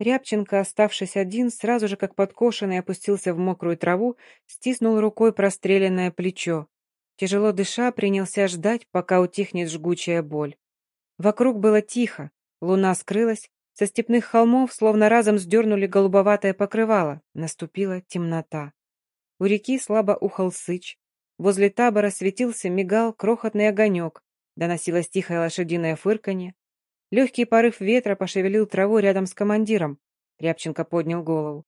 Рябченко, оставшись один, сразу же как подкошенный опустился в мокрую траву, стиснул рукой простреленное плечо. Тяжело дыша, принялся ждать, пока утихнет жгучая боль. Вокруг было тихо, луна скрылась, со степных холмов словно разом сдернули голубоватое покрывало, наступила темнота. У реки слабо ухал сыч, возле табора светился, мигал крохотный огонек, доносилось тихое лошадиное фырканье, Легкий порыв ветра пошевелил траву рядом с командиром. Рябченко поднял голову.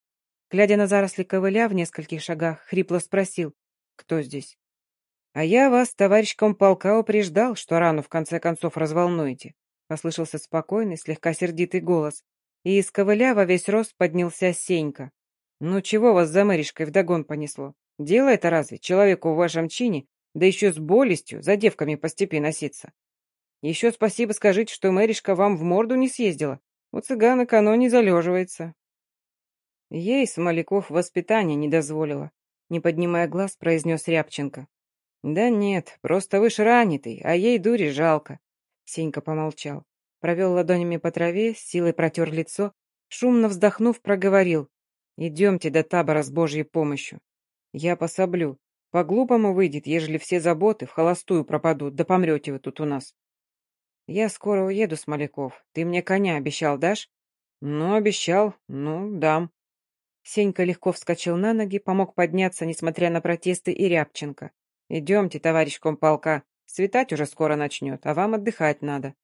Глядя на заросли ковыля в нескольких шагах, хрипло спросил, кто здесь. «А я вас, товарищ комполка, упреждал, что рану в конце концов разволнуете», послышался спокойный, слегка сердитый голос, и из ковыля во весь рост поднялся Сенька. «Ну чего вас за мэришкой вдогон понесло? Дело это разве человеку в вашем чине, да еще с болестью, за девками по степи носиться? Еще спасибо скажите, что Мэришка вам в морду не съездила. У цыганок оно не залеживается. Ей Смоляков воспитание не дозволило, не поднимая глаз, произнес Рябченко. Да нет, просто вы ж ранитый, а ей дури жалко. Сенька помолчал, провел ладонями по траве, силой протер лицо, шумно вздохнув, проговорил. Идемте до табора с Божьей помощью. Я пособлю. По-глупому выйдет, ежели все заботы в холостую пропадут, да помрете вы тут у нас. «Я скоро уеду, Смоляков. Ты мне коня обещал, дашь?» «Ну, обещал. Ну, дам». Сенька легко вскочил на ноги, помог подняться, несмотря на протесты и Рябченко. «Идемте, товарищ комполка. Светать уже скоро начнет, а вам отдыхать надо».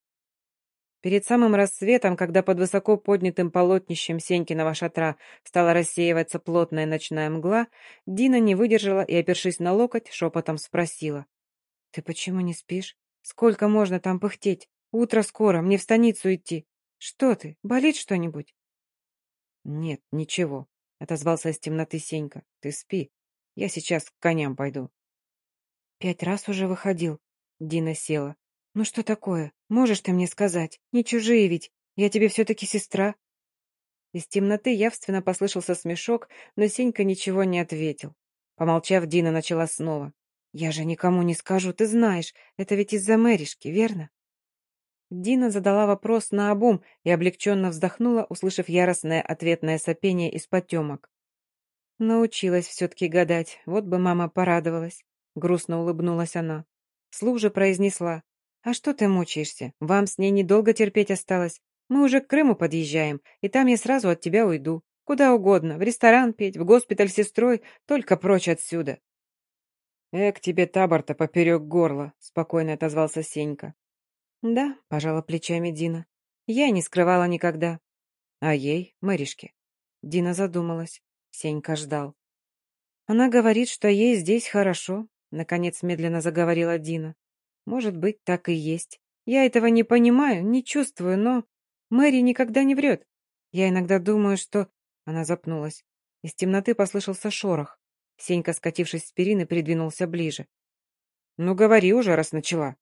Перед самым рассветом, когда под высоко поднятым полотнищем Сенькиного шатра стала рассеиваться плотная ночная мгла, Дина не выдержала и, опершись на локоть, шепотом спросила. «Ты почему не спишь? Сколько можно там пыхтеть? Утро скоро, мне в станицу идти. Что ты, болит что-нибудь?» «Нет, ничего», — отозвался из темноты Сенька. «Ты спи. Я сейчас к коням пойду». «Пять раз уже выходил». Дина села. «Ну что такое? Можешь ты мне сказать? Не чужие ведь. Я тебе все-таки сестра». Из темноты явственно послышался смешок, но Сенька ничего не ответил. Помолчав, Дина начала снова. «Я же никому не скажу, ты знаешь. Это ведь из-за Мэришки, верно?» Дина задала вопрос на обум и облегченно вздохнула, услышав яростное ответное сопение из потемок. Научилась все-таки гадать, вот бы мама порадовалась. Грустно улыбнулась она. Слух же произнесла. «А что ты мучаешься? Вам с ней недолго терпеть осталось. Мы уже к Крыму подъезжаем, и там я сразу от тебя уйду. Куда угодно, в ресторан петь, в госпиталь сестрой, только прочь отсюда. «Эк, тебе табор-то поперек горла», — спокойно отозвался Сенька. «Да», — пожала плечами Дина. «Я не скрывала никогда». «А ей, Мэришке?» Дина задумалась. Сенька ждал. «Она говорит, что ей здесь хорошо», — наконец медленно заговорила Дина. «Может быть, так и есть. Я этого не понимаю, не чувствую, но... Мэри никогда не врет. Я иногда думаю, что...» Она запнулась. Из темноты послышался шорох. Сенька, скатившись с перины, придвинулся ближе. «Ну, говори уже, раз начала».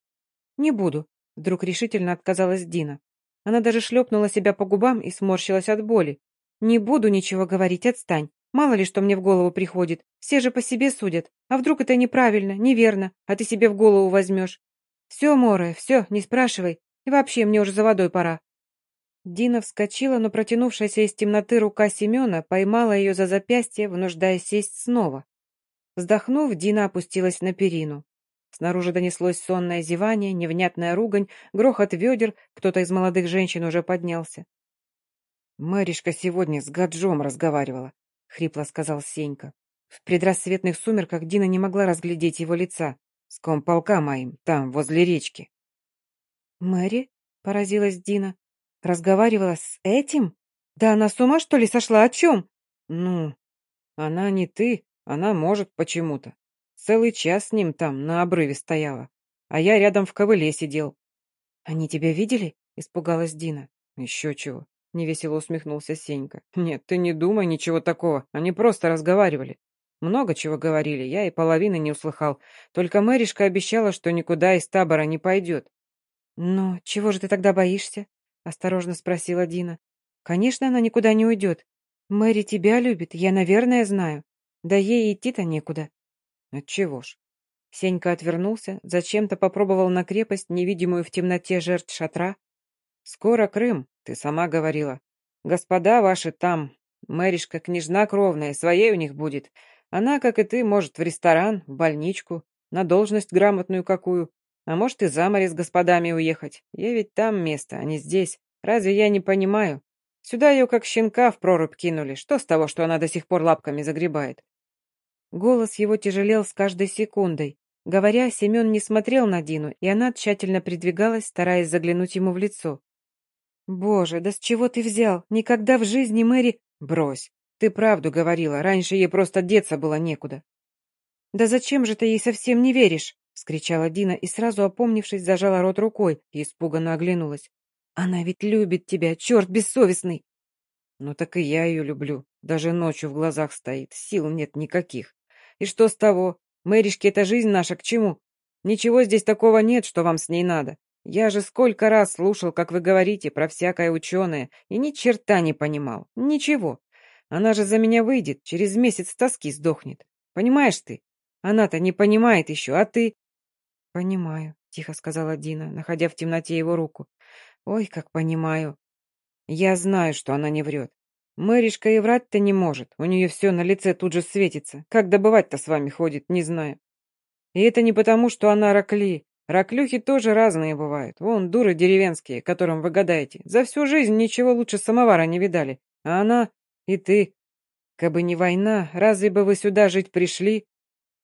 «Не буду», — вдруг решительно отказалась Дина. Она даже шлепнула себя по губам и сморщилась от боли. «Не буду ничего говорить, отстань. Мало ли, что мне в голову приходит. Все же по себе судят. А вдруг это неправильно, неверно, а ты себе в голову возьмешь? Все, Море, все, не спрашивай. И вообще, мне уже за водой пора». Дина вскочила, но протянувшаяся из темноты рука Семена поймала ее за запястье, вынуждая сесть снова. Вздохнув, Дина опустилась на перину. Снаружи донеслось сонное зевание, невнятная ругань, грохот ведер, кто-то из молодых женщин уже поднялся. «Мэришка сегодня с Гаджом разговаривала», — хрипло сказал Сенька. В предрассветных сумерках Дина не могла разглядеть его лица. «С комполка моим, там, возле речки». «Мэри?» — поразилась Дина. Разговаривала с этим? Да она с ума, что ли, сошла? О чем? Ну, она не ты, она может почему-то. Целый час с ним там на обрыве стояла, а я рядом в ковыле сидел. Они тебя видели? Испугалась Дина. Еще чего. Невесело усмехнулся Сенька. Нет, ты не думай ничего такого. Они просто разговаривали. Много чего говорили, я и половины не услыхал. Только Мэришка обещала, что никуда из табора не пойдет. «Но чего же ты тогда боишься?» Осторожно спросила Дина. Конечно, она никуда не уйдет. Мэри тебя любит, я, наверное, знаю. Да ей идти-то некуда. Отчего ж? Сенька отвернулся, зачем-то попробовал на крепость, невидимую в темноте жертв шатра. «Скоро Крым, ты сама говорила. Господа ваши там. Мэришка княжна кровная, своей у них будет. Она, как и ты, может в ресторан, в больничку, на должность грамотную какую. А может и за море с господами уехать. Ей ведь там место, а не здесь. Разве я не понимаю? Сюда ее как щенка в прорубь кинули. Что с того, что она до сих пор лапками загребает? Голос его тяжелел с каждой секундой. Говоря, Семен не смотрел на Дину, и она тщательно придвигалась, стараясь заглянуть ему в лицо. «Боже, да с чего ты взял? Никогда в жизни Мэри...» «Брось. Ты правду говорила. Раньше ей просто деться было некуда». «Да зачем же ты ей совсем не веришь?» — вскричала Дина и, сразу опомнившись, зажала рот рукой и испуганно оглянулась. «Она ведь любит тебя, черт бессовестный!» «Ну так и я ее люблю. Даже ночью в глазах стоит. Сил нет никаких. И что с того? Мэришке эта жизнь наша к чему? Ничего здесь такого нет, что вам с ней надо. Я же сколько раз слушал, как вы говорите про всякое ученое, и ни черта не понимал. Ничего. Она же за меня выйдет, через месяц тоски сдохнет. Понимаешь ты? Она-то не понимает еще, а ты...» «Понимаю», — тихо сказала Дина, находя в темноте его руку. «Ой, как понимаю. Я знаю, что она не врет. Мэришка и врать-то не может, у нее все на лице тут же светится. Как добывать-то с вами ходит, не знаю. И это не потому, что она ракли. Раклюхи тоже разные бывают. Вон, дуры деревенские, которым вы гадаете. За всю жизнь ничего лучше самовара не видали. А она и ты. Кабы не война, разве бы вы сюда жить пришли?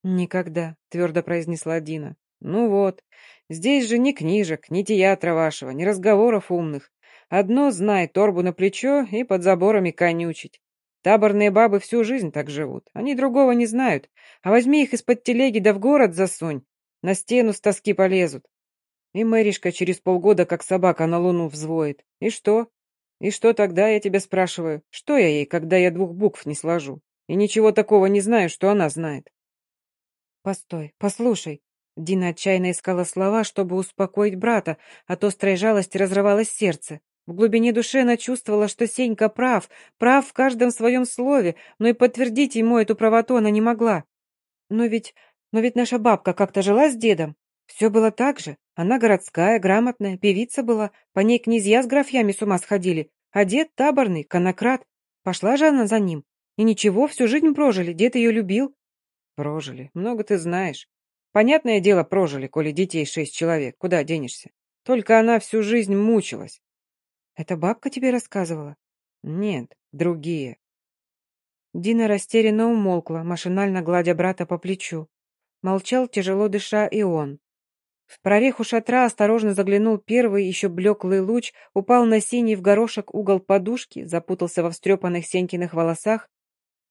Никогда, твердо произнесла Дина. Ну вот, здесь же ни книжек, ни театра вашего, ни разговоров умных. Одно знай, торбу на плечо и под заборами конючить. Таборные бабы всю жизнь так живут. Они другого не знают. А возьми их из-под телеги да в город засунь. На стену с тоски полезут. И Мэришка через полгода, как собака, на луну взвоет. И что? И что тогда, я тебя спрашиваю? Что я ей, когда я двух букв не сложу? И ничего такого не знаю, что она знает. Постой, послушай. Дина отчаянно искала слова, чтобы успокоить брата, от острой жалости разрывалось сердце. В глубине души она чувствовала, что Сенька прав, прав в каждом своем слове, но и подтвердить ему эту правоту она не могла. Но ведь, но ведь наша бабка как-то жила с дедом. Все было так же. Она городская, грамотная, певица была, по ней князья с графьями с ума сходили, а дед таборный, конократ. Пошла же она за ним. И ничего, всю жизнь прожили, дед ее любил. Прожили, много ты знаешь. Понятное дело, прожили, коли детей шесть человек, куда денешься. Только она всю жизнь мучилась. Это бабка тебе рассказывала? Нет, другие. Дина растерянно умолкла, машинально гладя брата по плечу. Молчал, тяжело дыша, и он. В прореху шатра осторожно заглянул первый, еще блеклый луч, упал на синий в горошек угол подушки, запутался во встрепанных Сенькиных волосах.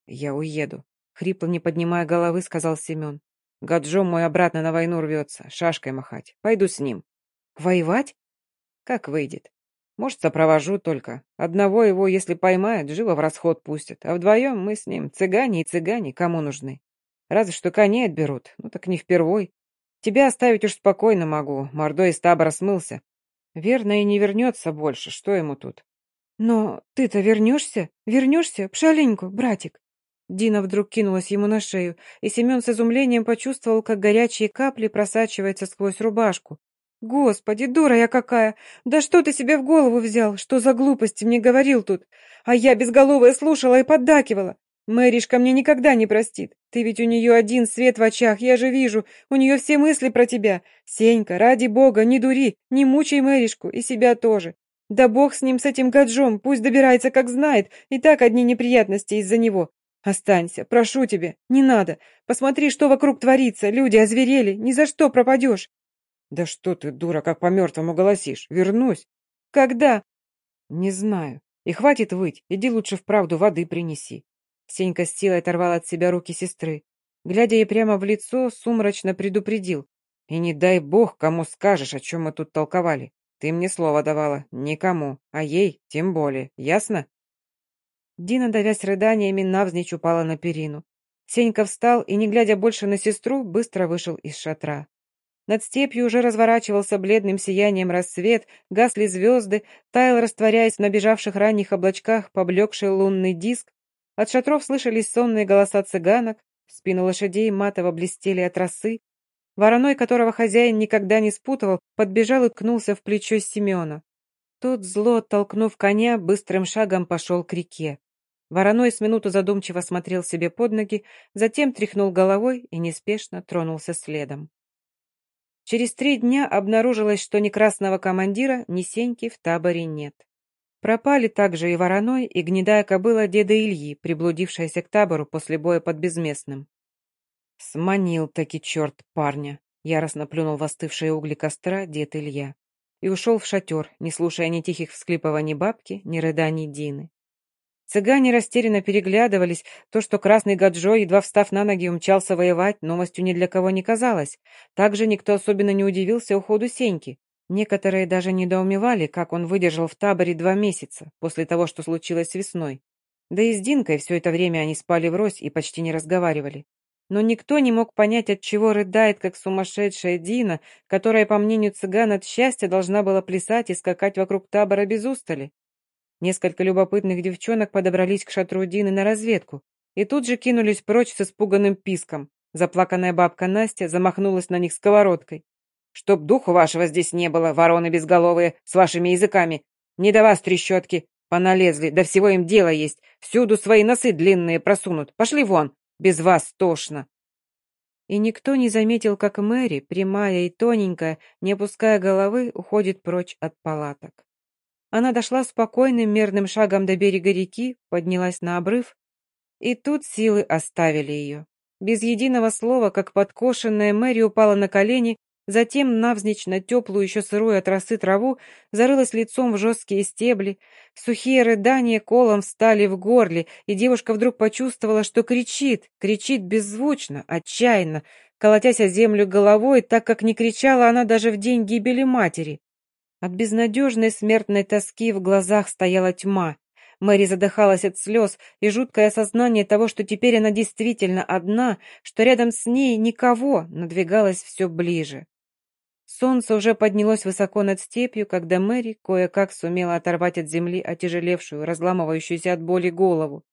«Я уеду», — хрипло, не поднимая головы, сказал Семен. «Гаджо мой обратно на войну рвется, шашкой махать. Пойду с ним». «Воевать?» «Как выйдет. Может, сопровожу только. Одного его, если поймают, живо в расход пустят. А вдвоем мы с ним, цыгане и цыгане, кому нужны. Разве что коней отберут. Ну так не впервой. Тебя оставить уж спокойно могу. Мордой из табора смылся. Верно, и не вернется больше. Что ему тут? Но ты-то вернешься? Вернешься, пшаленьку, братик? Дина вдруг кинулась ему на шею, и Семен с изумлением почувствовал, как горячие капли просачиваются сквозь рубашку. «Господи, дура я какая! Да что ты себе в голову взял? Что за глупости мне говорил тут? А я безголовая слушала и поддакивала. Мэришка мне никогда не простит. Ты ведь у нее один свет в очах, я же вижу. У нее все мысли про тебя. Сенька, ради бога, не дури, не мучай Мэришку и себя тоже. Да бог с ним, с этим гаджом, пусть добирается как знает, и так одни неприятности из-за него. Останься, прошу тебя, не надо. Посмотри, что вокруг творится, люди озверели, ни за что пропадешь. «Да что ты, дура, как по-мертвому голосишь? Вернусь!» «Когда?» «Не знаю. И хватит выть, иди лучше вправду воды принеси». Сенька с силой оторвал от себя руки сестры. Глядя ей прямо в лицо, сумрачно предупредил. «И не дай бог, кому скажешь, о чем мы тут толковали. Ты мне слово давала. Никому. А ей тем более. Ясно?» Дина, давясь рыданиями, навзничь упала на перину. Сенька встал и, не глядя больше на сестру, быстро вышел из шатра. Над степью уже разворачивался бледным сиянием рассвет, гасли звезды, таял, растворяясь в набежавших ранних облачках, поблекший лунный диск. От шатров слышались сонные голоса цыганок, спины лошадей матово блестели от росы. Вороной, которого хозяин никогда не спутывал, подбежал и ткнулся в плечо Семена. Тот, зло оттолкнув коня, быстрым шагом пошел к реке. Вороной с минуту задумчиво смотрел себе под ноги, затем тряхнул головой и неспешно тронулся следом. Через три дня обнаружилось, что ни красного командира, ни Сеньки в таборе нет. Пропали также и вороной, и гнедая кобыла деда Ильи, приблудившаяся к табору после боя под Безместным. Сманил таки черт парня, яростно плюнул в остывшие угли костра дед Илья и ушел в шатер, не слушая ни тихих всклипываний бабки, ни рыданий Дины. Цыгане растерянно переглядывались. То, что красный Гаджо, едва встав на ноги, умчался воевать, новостью ни для кого не казалось. Также никто особенно не удивился уходу Сеньки. Некоторые даже недоумевали, как он выдержал в таборе два месяца, после того, что случилось весной. Да и с Динкой все это время они спали врозь и почти не разговаривали. Но никто не мог понять, от чего рыдает, как сумасшедшая Дина, которая, по мнению цыган, от счастья должна была плясать и скакать вокруг табора без устали. Несколько любопытных девчонок подобрались к шатру Дины на разведку и тут же кинулись прочь с испуганным писком. Заплаканная бабка Настя замахнулась на них сковородкой. «Чтоб духу вашего здесь не было, вороны безголовые, с вашими языками! Не до вас трещотки! Поналезли, да всего им дело есть! Всюду свои носы длинные просунут! Пошли вон! Без вас тошно!» И никто не заметил, как Мэри, прямая и тоненькая, не опуская головы, уходит прочь от палаток. Она дошла спокойным, мерным шагом до берега реки, поднялась на обрыв, и тут силы оставили ее. Без единого слова, как подкошенная, Мэри упала на колени, затем навзничь на теплую, еще сырую от росы траву, зарылась лицом в жесткие стебли. Сухие рыдания колом встали в горле, и девушка вдруг почувствовала, что кричит, кричит беззвучно, отчаянно, колотясь о землю головой, так как не кричала она даже в день гибели матери. От безнадежной смертной тоски в глазах стояла тьма. Мэри задыхалась от слез, и жуткое осознание того, что теперь она действительно одна, что рядом с ней никого, надвигалось все ближе. Солнце уже поднялось высоко над степью, когда Мэри кое-как сумела оторвать от земли отяжелевшую, разламывающуюся от боли голову.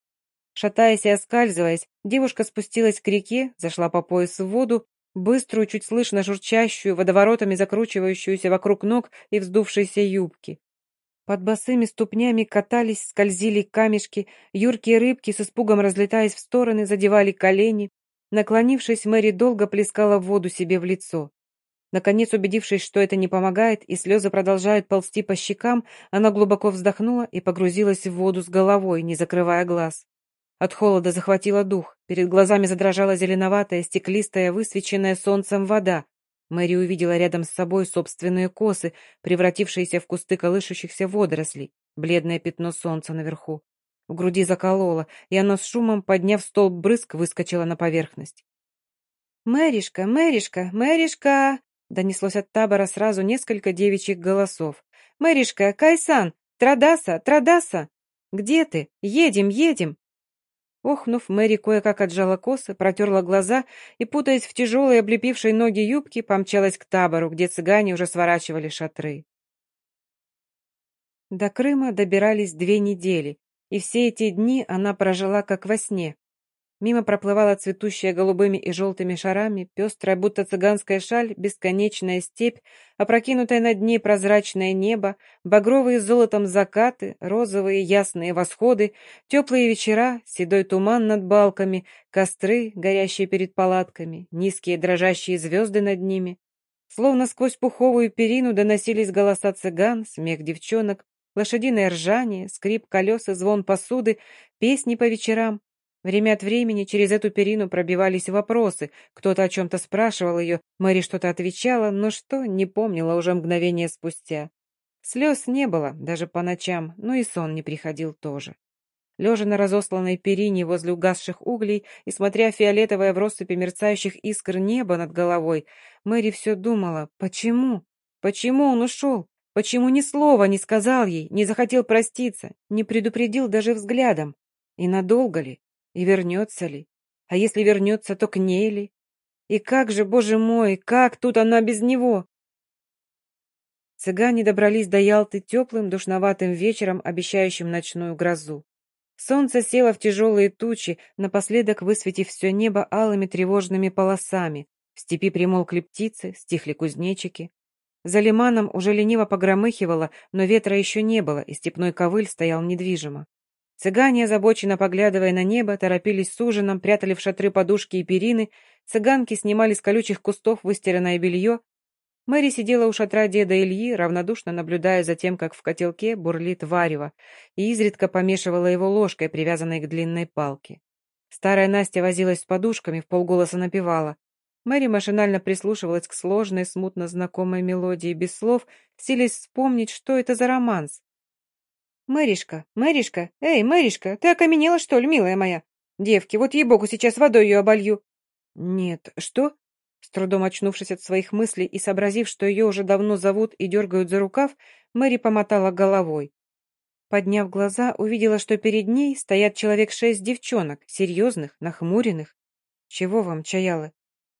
Шатаясь и оскальзываясь, девушка спустилась к реке, зашла по пояс в воду быструю, чуть слышно журчащую, водоворотами закручивающуюся вокруг ног и вздувшиеся юбки. Под босыми ступнями катались, скользили камешки, юркие рыбки с испугом разлетаясь в стороны, задевали колени. Наклонившись, Мэри долго плескала воду себе в лицо. Наконец, убедившись, что это не помогает, и слезы продолжают ползти по щекам, она глубоко вздохнула и погрузилась в воду с головой, не закрывая глаз. От холода захватило дух. Перед глазами задрожала зеленоватая, стеклистая, высвеченная солнцем вода. Мэри увидела рядом с собой собственные косы, превратившиеся в кусты колышущихся водорослей, бледное пятно солнца наверху. В груди закололо, и оно с шумом, подняв столб брызг, выскочило на поверхность. «Мэришка, Мэришка, Мэришка!» Донеслось от табора сразу несколько девичьих голосов. «Мэришка, Кайсан! Традаса, Традаса! Где ты? Едем, едем!» Охнув, Мэри кое-как отжала косы, протерла глаза и, путаясь в тяжелой облепившей ноги юбки, помчалась к табору, где цыгане уже сворачивали шатры. До Крыма добирались две недели, и все эти дни она прожила как во сне, Мимо проплывала цветущая голубыми и желтыми шарами, пестрая, будто цыганская шаль, бесконечная степь, опрокинутое над ней прозрачное небо, багровые с золотом закаты, розовые ясные восходы, теплые вечера, седой туман над балками, костры, горящие перед палатками, низкие дрожащие звезды над ними. Словно сквозь пуховую перину доносились голоса цыган, смех девчонок, лошадиное ржание, скрип колес и звон посуды, песни по вечерам, Время от времени через эту перину пробивались вопросы. Кто-то о чем-то спрашивал ее, Мэри что-то отвечала, но что, не помнила уже мгновение спустя. Слез не было, даже по ночам, но и сон не приходил тоже. Лежа на разосланной перине возле угасших углей и смотря фиолетовое в россыпи мерцающих искр неба над головой, Мэри все думала, почему? Почему он ушел? Почему ни слова не сказал ей, не захотел проститься, не предупредил даже взглядом? И надолго ли? И вернется ли? А если вернется, то к ней ли? И как же, боже мой, как тут она без него? Цыгане добрались до Ялты теплым, душноватым вечером, обещающим ночную грозу. Солнце село в тяжелые тучи, напоследок высветив все небо алыми тревожными полосами. В степи примолкли птицы, стихли кузнечики. За лиманом уже лениво погромыхивало, но ветра еще не было, и степной ковыль стоял недвижимо. Цыгане, озабоченно поглядывая на небо, торопились с ужином, прятали в шатры подушки и перины, цыганки снимали с колючих кустов выстиранное белье. Мэри сидела у шатра деда Ильи, равнодушно наблюдая за тем, как в котелке бурлит варево, и изредка помешивала его ложкой, привязанной к длинной палке. Старая Настя возилась с подушками, в полголоса напевала. Мэри машинально прислушивалась к сложной, смутно знакомой мелодии без слов, силясь вспомнить, что это за романс. «Мэришка, Мэришка, эй, Мэришка, ты окаменела, что ли, милая моя? Девки, вот ей-богу, сейчас водой ее оболью». «Нет, что?» С трудом очнувшись от своих мыслей и сообразив, что ее уже давно зовут и дергают за рукав, Мэри помотала головой. Подняв глаза, увидела, что перед ней стоят человек шесть девчонок, серьезных, нахмуренных. «Чего вам, чаялы?»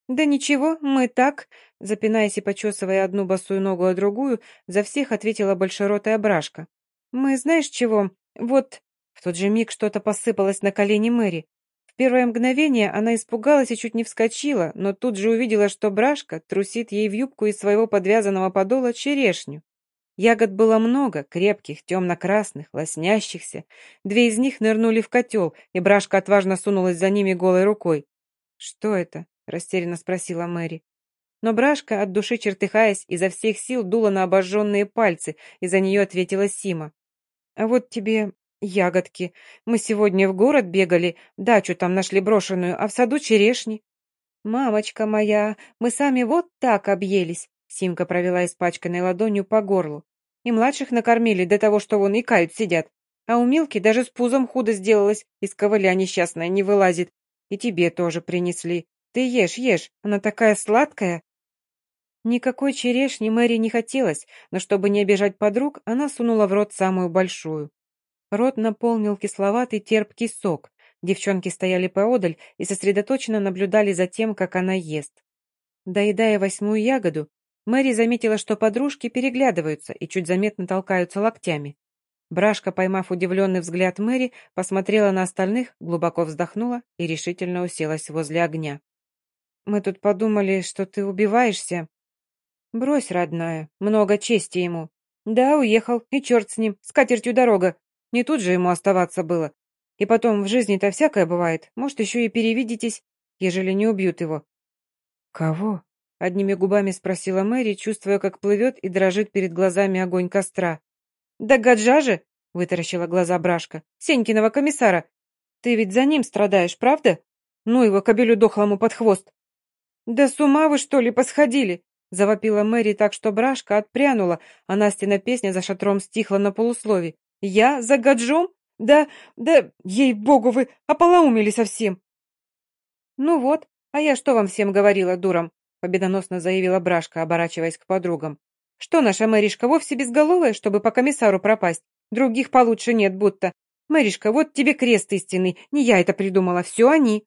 «Да ничего, мы так», запинаясь и почесывая одну босую ногу, а другую, за всех ответила большеротая брашка. «Мы знаешь чего? Вот...» В тот же миг что-то посыпалось на колени Мэри. В первое мгновение она испугалась и чуть не вскочила, но тут же увидела, что Брашка трусит ей в юбку из своего подвязанного подола черешню. Ягод было много, крепких, темно-красных, лоснящихся. Две из них нырнули в котел, и Брашка отважно сунулась за ними голой рукой. «Что это?» — растерянно спросила Мэри. Но Брашка, от души чертыхаясь, изо всех сил дула на обожженные пальцы, и за нее ответила Сима. А вот тебе ягодки. Мы сегодня в город бегали, дачу там нашли брошенную, а в саду черешни. Мамочка моя, мы сами вот так объелись. Симка провела испачканной ладонью по горлу. И младших накормили до того, что вон и кают сидят. А у Милки даже с пузом худо сделалось, из ковыля несчастная не вылазит. И тебе тоже принесли. Ты ешь, ешь, она такая сладкая. Никакой черешни Мэри не хотелось, но чтобы не обижать подруг, она сунула в рот самую большую. Рот наполнил кисловатый терпкий сок. Девчонки стояли поодаль и сосредоточенно наблюдали за тем, как она ест. Доедая восьмую ягоду, Мэри заметила, что подружки переглядываются и чуть заметно толкаются локтями. Брашка, поймав удивленный взгляд Мэри, посмотрела на остальных, глубоко вздохнула и решительно уселась возле огня. «Мы тут подумали, что ты убиваешься», «Брось, родная, много чести ему. Да, уехал, и черт с ним, с катертью дорога. Не тут же ему оставаться было. И потом, в жизни-то всякое бывает. Может, еще и перевидитесь, ежели не убьют его». «Кого?» — одними губами спросила Мэри, чувствуя, как плывет и дрожит перед глазами огонь костра. «Да гаджа же!» — вытаращила глаза Брашка. «Сенькиного комиссара! Ты ведь за ним страдаешь, правда? Ну его кобелю дохлому под хвост!» «Да с ума вы, что ли, посходили? Завопила Мэри так, что брашка отпрянула, а Настина песня за шатром стихла на полуслове. «Я? За гаджом? Да, да, ей-богу, вы ополоумели совсем!» «Ну вот, а я что вам всем говорила, дурам?» победоносно заявила Брашка, оборачиваясь к подругам. «Что наша Мэришка вовсе безголовая, чтобы по комиссару пропасть? Других получше нет будто. Мэришка, вот тебе крест истинный, не я это придумала, все они!»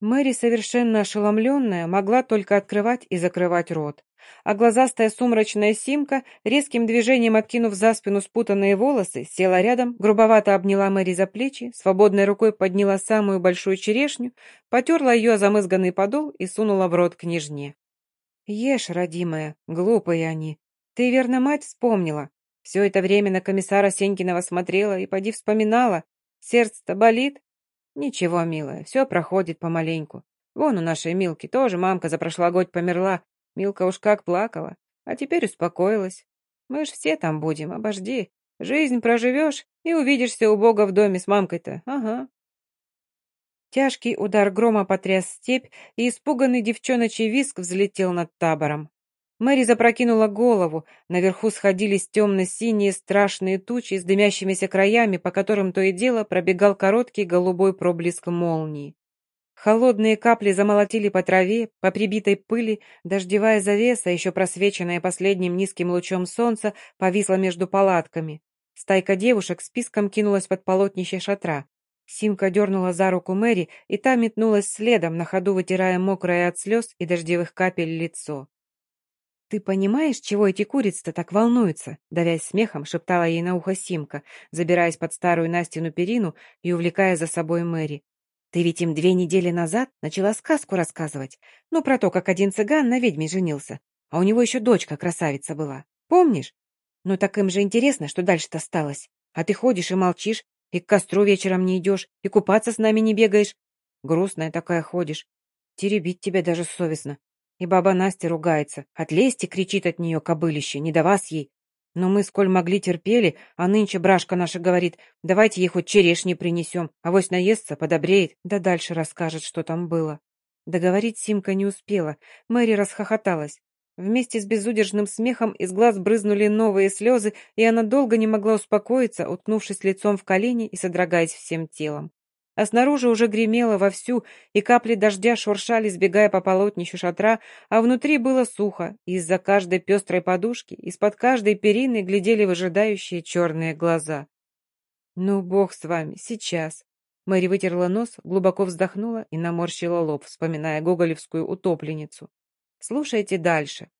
Мэри, совершенно ошеломленная, могла только открывать и закрывать рот. А глазастая сумрачная Симка, резким движением откинув за спину спутанные волосы, села рядом, грубовато обняла Мэри за плечи, свободной рукой подняла самую большую черешню, потерла ее о замызганный подол и сунула в рот княжне. «Ешь, родимая, глупые они. Ты, верно, мать вспомнила. Все это время на комиссара Сенькиного смотрела и поди вспоминала. Сердце-то болит, «Ничего, милая, все проходит помаленьку. Вон у нашей Милки тоже мамка за прошлый год померла. Милка уж как плакала, а теперь успокоилась. Мы ж все там будем, обожди. Жизнь проживешь и увидишься у Бога в доме с мамкой-то, ага». Тяжкий удар грома потряс степь, и испуганный девчоночий виск взлетел над табором. Мэри запрокинула голову, наверху сходились темно-синие страшные тучи с дымящимися краями, по которым то и дело пробегал короткий голубой проблеск молнии. Холодные капли замолотили по траве, по прибитой пыли, дождевая завеса, еще просвеченная последним низким лучом солнца, повисла между палатками. Стайка девушек списком кинулась под полотнище шатра. Симка дернула за руку Мэри, и та метнулась следом, на ходу вытирая мокрое от слез и дождевых капель лицо. «Ты понимаешь, чего эти курицы-то так волнуются?» Давясь смехом, шептала ей на ухо Симка, забираясь под старую Настину перину и увлекая за собой Мэри. «Ты ведь им две недели назад начала сказку рассказывать. Ну, про то, как один цыган на ведьме женился. А у него еще дочка красавица была. Помнишь? Ну так им же интересно, что дальше-то осталось. А ты ходишь и молчишь, и к костру вечером не идешь, и купаться с нами не бегаешь. Грустная такая ходишь. Теребить тебя даже совестно. И баба Настя ругается. От лести кричит от нее кобылище, не до вас ей. Но мы, сколь могли, терпели, а нынче брашка наша говорит, давайте ей хоть черешни принесем, а вось наестся, подобреет, да дальше расскажет, что там было. Договорить Симка не успела. Мэри расхохоталась. Вместе с безудержным смехом из глаз брызнули новые слезы, и она долго не могла успокоиться, уткнувшись лицом в колени и содрогаясь всем телом. А снаружи уже гремело вовсю, и капли дождя шуршали, сбегая по полотнищу шатра, а внутри было сухо, из-за каждой пестрой подушки, из-под каждой перины глядели выжидающие черные глаза. «Ну, бог с вами, сейчас!» Мэри вытерла нос, глубоко вздохнула и наморщила лоб, вспоминая гоголевскую утопленницу. «Слушайте дальше.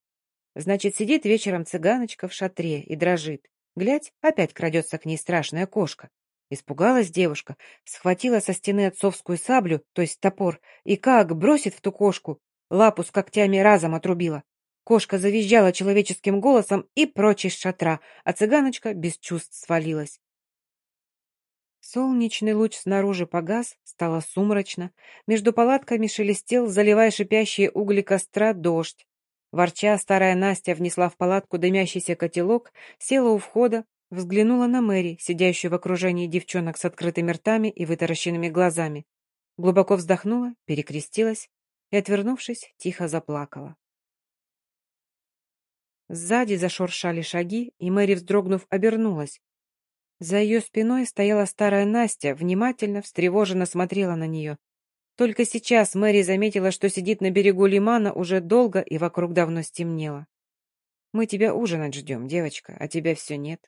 Значит, сидит вечером цыганочка в шатре и дрожит. Глядь, опять крадется к ней страшная кошка. Испугалась девушка, схватила со стены отцовскую саблю, то есть топор, и как бросит в ту кошку, лапу с когтями разом отрубила. Кошка завизжала человеческим голосом и прочь из шатра, а цыганочка без чувств свалилась. Солнечный луч снаружи погас, стало сумрачно. Между палатками шелестел, заливая шипящие угли костра, дождь. Ворча, старая Настя внесла в палатку дымящийся котелок, села у входа, Взглянула на Мэри, сидящую в окружении девчонок с открытыми ртами и вытаращенными глазами. Глубоко вздохнула, перекрестилась и, отвернувшись, тихо заплакала. Сзади зашуршали шаги, и Мэри, вздрогнув, обернулась. За ее спиной стояла старая Настя, внимательно, встревоженно смотрела на нее. Только сейчас Мэри заметила, что сидит на берегу лимана уже долго и вокруг давно стемнело. «Мы тебя ужинать ждем, девочка, а тебя все нет»,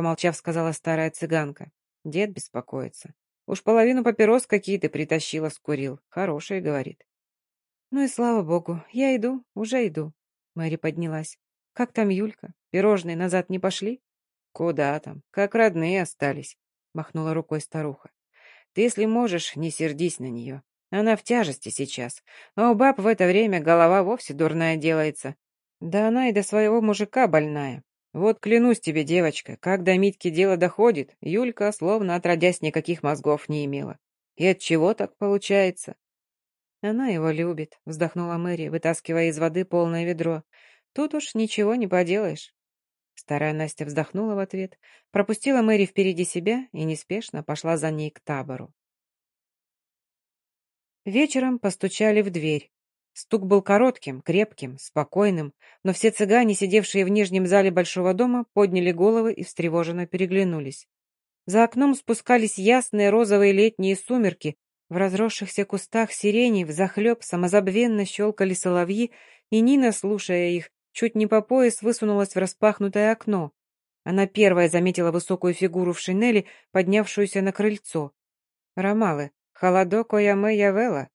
Помолчав, сказала старая цыганка. Дед беспокоится. Уж половину папирос какие-то притащила, скурил. Хорошие, говорит. Ну и слава богу, я иду, уже иду. Мэри поднялась. Как там Юлька? Пирожные назад не пошли? Куда там? Как родные остались, махнула рукой старуха. Ты, если можешь, не сердись на нее. Она в тяжести сейчас, а у баб в это время голова вовсе дурная делается. Да она и до своего мужика больная. Вот клянусь тебе, девочка, как до дело доходит, Юлька словно отродясь никаких мозгов не имела. И от чего так получается? Она его любит, вздохнула Мэри, вытаскивая из воды полное ведро. Тут уж ничего не поделаешь. Старая Настя вздохнула в ответ, пропустила Мэри впереди себя и неспешно пошла за ней к табору. Вечером постучали в дверь. Стук был коротким, крепким, спокойным, но все цыгане, сидевшие в нижнем зале большого дома, подняли головы и встревоженно переглянулись. За окном спускались ясные розовые летние сумерки, в разросшихся кустах сирени взахлеб самозабвенно щелкали соловьи, и Нина, слушая их, чуть не по пояс высунулась в распахнутое окно. Она первая заметила высокую фигуру в шинели, поднявшуюся на крыльцо. «Ромалы, холодок ояме явела»,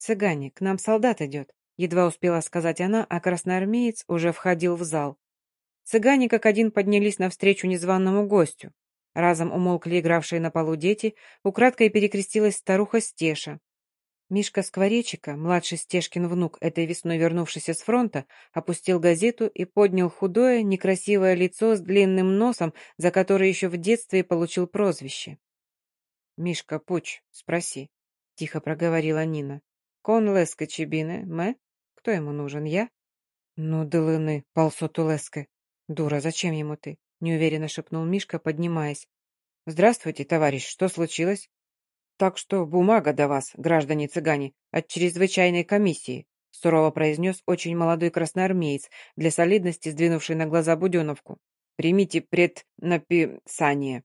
«Цыгане, к нам солдат идет», — едва успела сказать она, а красноармеец уже входил в зал. Цыгане как один поднялись навстречу незваному гостю. Разом умолкли игравшие на полу дети, украдкой перекрестилась старуха Стеша. Мишка Скворечика, младший Стешкин внук, этой весной вернувшийся с фронта, опустил газету и поднял худое, некрасивое лицо с длинным носом, за которое еще в детстве получил прозвище. «Мишка, Пуч, спроси», — тихо проговорила Нина. Кон леска чебіне, ме? Кто ему нужен, я? Ну, дылыны, полсоту леска. Дура, зачем ему ты? Неуверенно шепнул Мишка, поднимаясь. Здравствуйте, товарищ, что случилось? Так что бумага до вас, граждане цыгане, от чрезвычайной комиссии, сурово произнес очень молодой красноармеец, для солидности сдвинувший на глаза Буденовку. Примите преднаписание.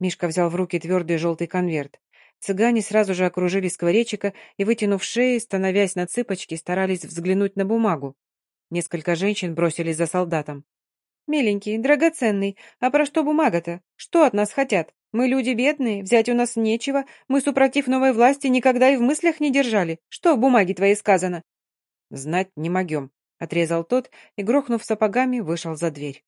Мишка взял в руки твердый желтый конверт. Цыгане сразу же окружили скворечика и, вытянув шеи, становясь на цыпочки, старались взглянуть на бумагу. Несколько женщин бросились за солдатом. «Миленький, драгоценный, а про что бумага-то? Что от нас хотят? Мы люди бедные, взять у нас нечего, мы, супротив новой власти, никогда и в мыслях не держали. Что в бумаге твоей сказано?» «Знать не могем», — отрезал тот и, грохнув сапогами, вышел за дверь.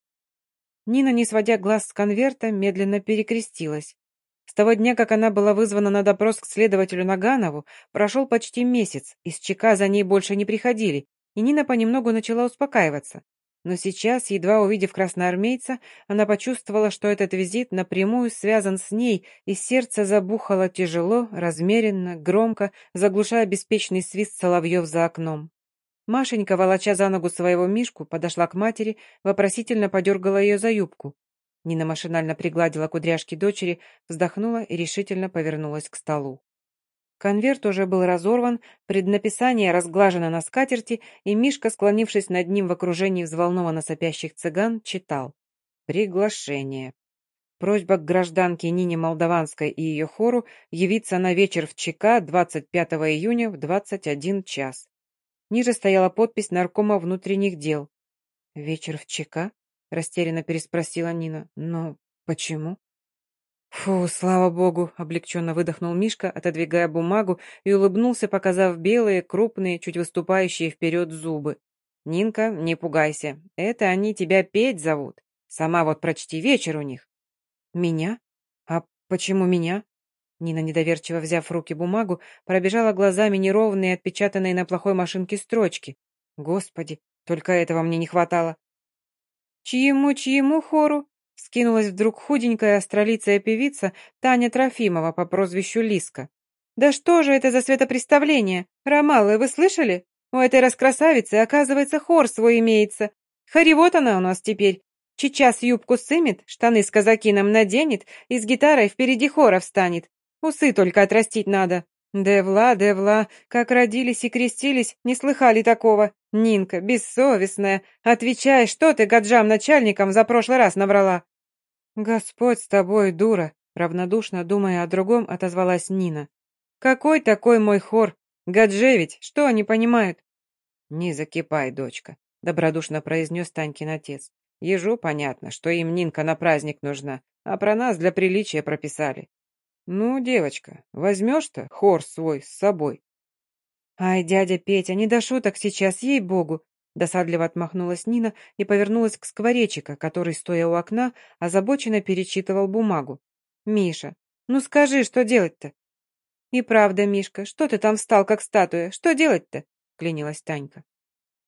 Нина, не сводя глаз с конверта, медленно перекрестилась. С того дня, как она была вызвана на допрос к следователю Наганову, прошел почти месяц, из ЧК за ней больше не приходили, и Нина понемногу начала успокаиваться. Но сейчас, едва увидев красноармейца, она почувствовала, что этот визит напрямую связан с ней, и сердце забухало тяжело, размеренно, громко, заглушая беспечный свист соловьев за окном. Машенька, волоча за ногу своего Мишку, подошла к матери, вопросительно подергала ее за юбку. Нина машинально пригладила кудряшки дочери, вздохнула и решительно повернулась к столу. Конверт уже был разорван, преднаписание разглажено на скатерти, и Мишка, склонившись над ним в окружении взволнованно сопящих цыган, читал. «Приглашение. Просьба к гражданке Нине Молдаванской и ее хору явиться на вечер в ЧК 25 июня в 21 час». Ниже стояла подпись наркома внутренних дел. «Вечер в ЧК?» — растерянно переспросила Нина. «Но почему?» «Фу, слава богу!» — облегченно выдохнул Мишка, отодвигая бумагу, и улыбнулся, показав белые, крупные, чуть выступающие вперед зубы. «Нинка, не пугайся. Это они тебя петь зовут. Сама вот прочти вечер у них». «Меня? А почему меня?» Нина, недоверчиво взяв в руки бумагу, пробежала глазами неровные, отпечатанные на плохой машинке строчки. «Господи, только этого мне не хватало». «Чьему-чьему хору?» Скинулась вдруг худенькая астролицая певица Таня Трофимова по прозвищу Лиска. «Да что же это за светопреставление? Ромалы, вы слышали? У этой раскрасавицы, оказывается, хор свой имеется. Харивот она у нас теперь. Сейчас юбку сымет, штаны с казакином наденет и с гитарой впереди хора встанет. Усы только отрастить надо. Девла, Девла, как родились и крестились, не слыхали такого. Нинка, бессовестная, отвечай, что ты гаджам начальникам за прошлый раз набрала? Господь с тобой, дура, равнодушно думая о другом, отозвалась Нина. Какой такой мой хор? Гадже что они понимают? Не закипай, дочка, добродушно произнес Танькин отец. Ежу понятно, что им Нинка на праздник нужна, а про нас для приличия прописали. «Ну, девочка, возьмешь-то хор свой с собой?» «Ай, дядя Петя, не до шуток сейчас, ей-богу!» Досадливо отмахнулась Нина и повернулась к скворечика, который, стоя у окна, озабоченно перечитывал бумагу. «Миша, ну скажи, что делать-то?» «И правда, Мишка, что ты там встал, как статуя? Что делать-то?» — клянилась Танька.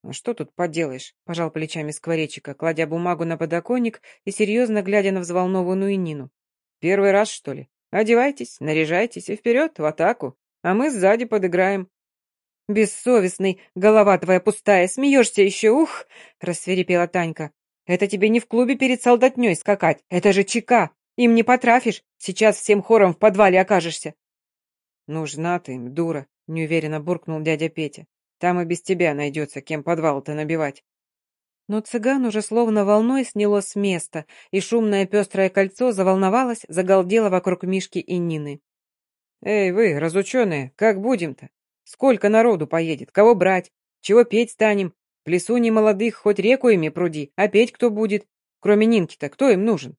«А что тут поделаешь?» — пожал плечами скворечика, кладя бумагу на подоконник и серьезно глядя на взволнованную Нину. «Первый раз, что ли? Одевайтесь, наряжайтесь и вперед, в атаку, а мы сзади подыграем». «Бессовестный, голова твоя пустая, смеешься еще, ух!» — рассверепела Танька. «Это тебе не в клубе перед солдатней скакать, это же чека. Им не потрафишь, сейчас всем хором в подвале окажешься». «Нужна ты им, дура», — неуверенно буркнул дядя Петя. «Там и без тебя найдется, кем подвал-то набивать». Но цыган уже словно волной сняло с места, и шумное пестрое кольцо заволновалось, загалдело вокруг Мишки и Нины. «Эй, вы, разученые, как будем-то? Сколько народу поедет? Кого брать? Чего петь станем? В лесу не молодых, хоть реку ими пруди, а петь кто будет? Кроме Нинки-то, кто им нужен?»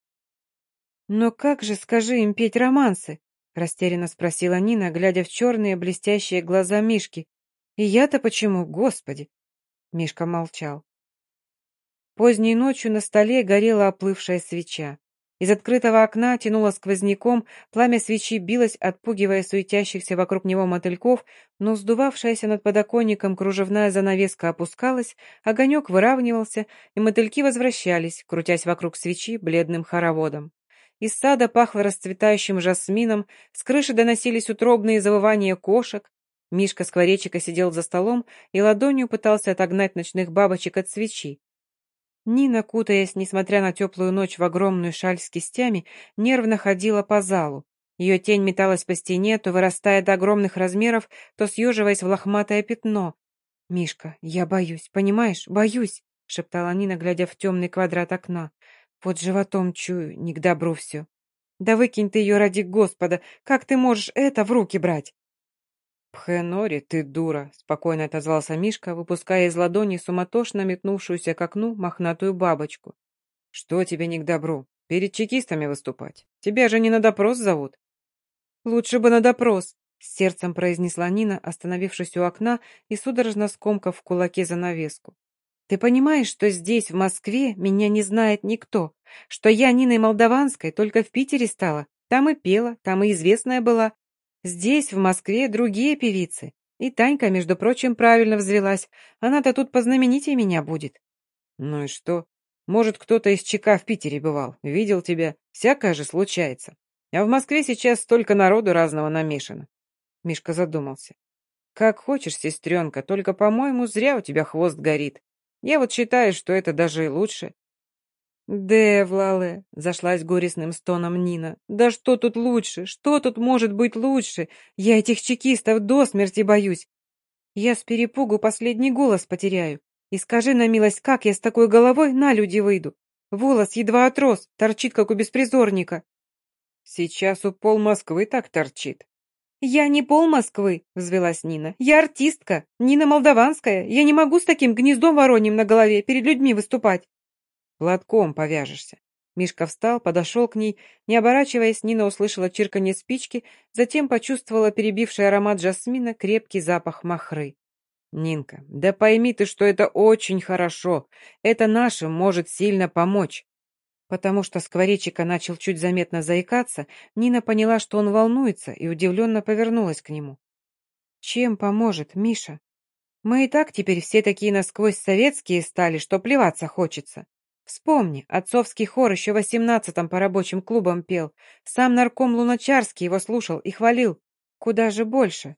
«Но как же, скажи им, петь романсы?» — растерянно спросила Нина, глядя в черные блестящие глаза Мишки. «И я-то почему, господи?» Мишка молчал. Поздней ночью на столе горела оплывшая свеча. Из открытого окна тянуло сквозняком, пламя свечи билось, отпугивая суетящихся вокруг него мотыльков, но сдувавшаяся над подоконником кружевная занавеска опускалась, огонек выравнивался, и мотыльки возвращались, крутясь вокруг свечи бледным хороводом. Из сада пахло расцветающим жасмином, с крыши доносились утробные завывания кошек. Мишка Скворечика сидел за столом и ладонью пытался отогнать ночных бабочек от свечи. Нина, кутаясь, несмотря на теплую ночь в огромную шаль с кистями, нервно ходила по залу. Ее тень металась по стене, то вырастая до огромных размеров, то съеживаясь в лохматое пятно. «Мишка, я боюсь, понимаешь, боюсь», — шептала Нина, глядя в темный квадрат окна. «Вот животом чую, не к добру все». «Да выкинь ты ее ради Господа! Как ты можешь это в руки брать?» «Пхенори, ты дура!» — спокойно отозвался Мишка, выпуская из ладони суматошно метнувшуюся к окну мохнатую бабочку. «Что тебе не к добру? Перед чекистами выступать? Тебя же не на допрос зовут?» «Лучше бы на допрос!» — с сердцем произнесла Нина, остановившись у окна и судорожно скомкав в кулаке занавеску. «Ты понимаешь, что здесь, в Москве, меня не знает никто? Что я Ниной Молдаванской только в Питере стала? Там и пела, там и известная была, Здесь, в Москве, другие певицы. И Танька, между прочим, правильно взвелась. Она-то тут познаменитее меня будет. Ну и что? Может, кто-то из ЧК в Питере бывал, видел тебя. Всякое же случается. А в Москве сейчас столько народу разного намешано. Мишка задумался. Как хочешь, сестренка, только, по-моему, зря у тебя хвост горит. Я вот считаю, что это даже и лучше. «Девлале!» — зашлась горестным стоном Нина. «Да что тут лучше? Что тут может быть лучше? Я этих чекистов до смерти боюсь. Я с перепугу последний голос потеряю. И скажи на милость, как я с такой головой на люди выйду? Волос едва отрос, торчит, как у беспризорника». «Сейчас у пол Москвы так торчит». «Я не пол Москвы», — взвелась Нина. «Я артистка, Нина Молдаванская. Я не могу с таким гнездом вороньим на голове перед людьми выступать». Платком повяжешься. Мишка встал, подошел к ней. Не оборачиваясь, Нина услышала чирканье спички, затем почувствовала перебивший аромат жасмина крепкий запах махры. «Нинка, да пойми ты, что это очень хорошо. Это нашим может сильно помочь». Потому что скворечика начал чуть заметно заикаться, Нина поняла, что он волнуется, и удивленно повернулась к нему. «Чем поможет, Миша? Мы и так теперь все такие насквозь советские стали, что плеваться хочется. Вспомни, отцовский хор еще восемнадцатом по рабочим клубам пел. Сам нарком Луначарский его слушал и хвалил. Куда же больше?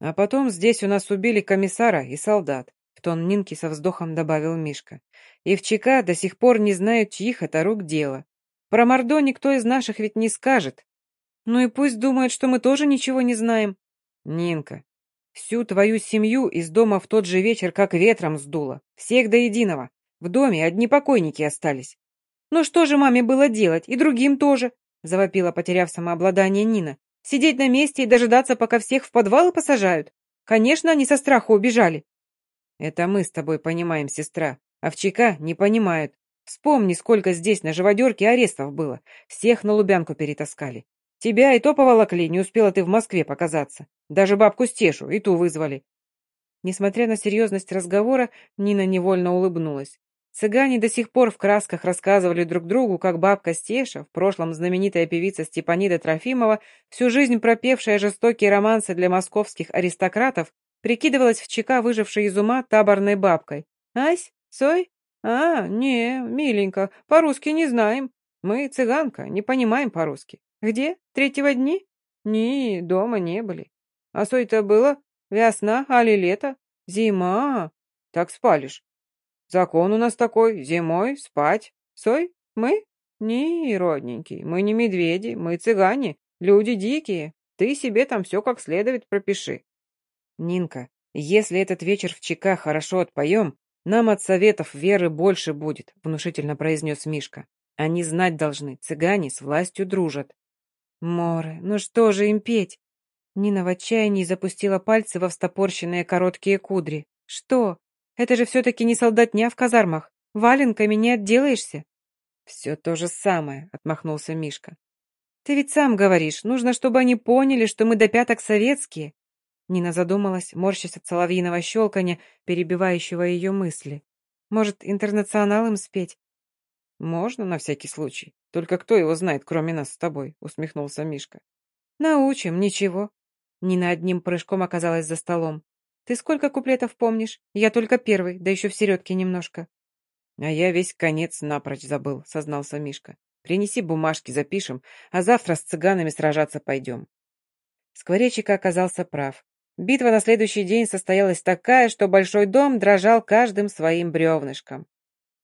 А потом здесь у нас убили комиссара и солдат, в тон Нинки со вздохом добавил Мишка. И в ЧК до сих пор не знают, чьих это рук дело. Про Мордо никто из наших ведь не скажет. Ну и пусть думают, что мы тоже ничего не знаем. Нинка, всю твою семью из дома в тот же вечер как ветром сдуло. Всех до единого. В доме одни покойники остались. «Ну что же маме было делать? И другим тоже!» завопила, потеряв самообладание Нина. «Сидеть на месте и дожидаться, пока всех в подвалы посажают? Конечно, они со страха убежали!» «Это мы с тобой понимаем, сестра, а в ЧК не понимают. Вспомни, сколько здесь на живодерке арестов было. Всех на Лубянку перетаскали. Тебя и то поволокли, не успела ты в Москве показаться. Даже бабку Стешу и ту вызвали». Несмотря на серьезность разговора, Нина невольно улыбнулась. Цыгане до сих пор в красках рассказывали друг другу, как бабка Стеша, в прошлом знаменитая певица Степанида Трофимова, всю жизнь пропевшая жестокие романсы для московских аристократов, прикидывалась в ЧК выжившей из ума таборной бабкой. «Ась? Сой? А, не, миленько, по-русски не знаем. Мы, цыганка, не понимаем по-русски. Где? Третьего дни? Не, дома не были. А сой-то было? Весна, али лето? Зима. Так спалишь. Закон у нас такой, зимой спать. Сой, мы? Не, родненький, мы не медведи, мы цыгане, люди дикие. Ты себе там все как следует пропиши. Нинка, если этот вечер в ЧК хорошо отпоем, нам от советов веры больше будет, внушительно произнес Мишка. Они знать должны, цыгане с властью дружат. Море, ну что же им петь? Нина в отчаянии запустила пальцы во встопорщенные короткие кудри. Что? Это же все-таки не солдатня в казармах. Валенками не отделаешься. Все то же самое, отмахнулся Мишка. Ты ведь сам говоришь, нужно, чтобы они поняли, что мы до пяток советские. Нина задумалась, морщась от соловьиного щелканья, перебивающего ее мысли. Может, интернационал им спеть? Можно, на всякий случай. Только кто его знает, кроме нас с тобой, усмехнулся Мишка. Научим, ничего. Нина одним прыжком оказалась за столом. Ты сколько куплетов помнишь? Я только первый, да еще в середке немножко. А я весь конец напрочь забыл, сознался Мишка. Принеси бумажки, запишем, а завтра с цыганами сражаться пойдем. Скворечик оказался прав. Битва на следующий день состоялась такая, что большой дом дрожал каждым своим бревнышком.